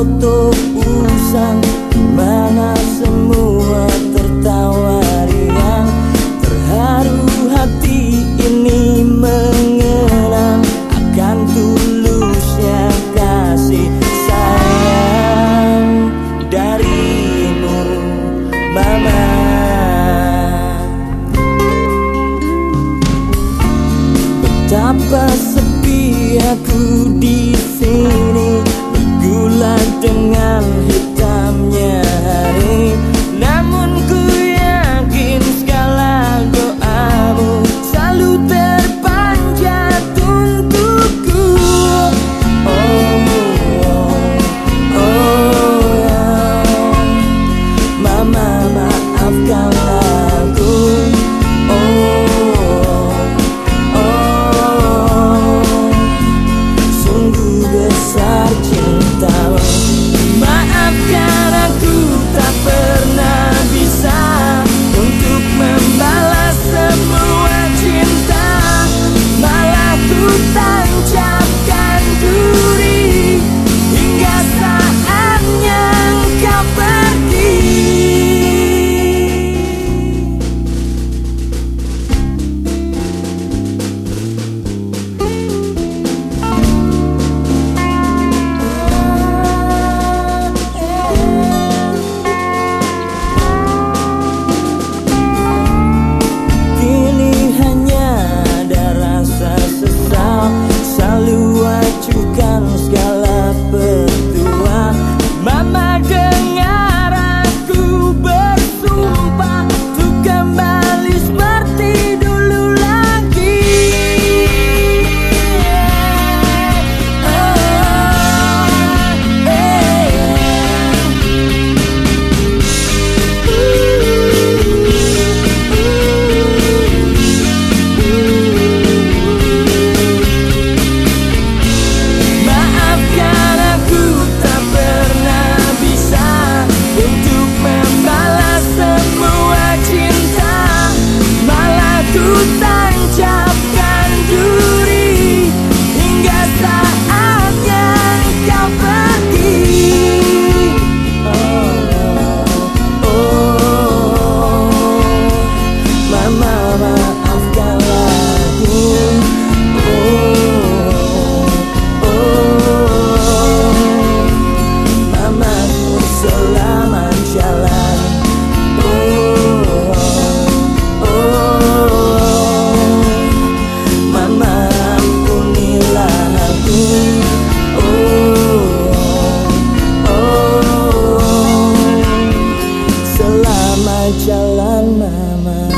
foto usang di mana semua tertawa riang. Terharu hati ini mengenang akan tulusnya kasih sayang darimu mama. Betapa Mama oh, oh, oh. selamat jalan oh, oh, Mama aku oh, oh, jalan Mama.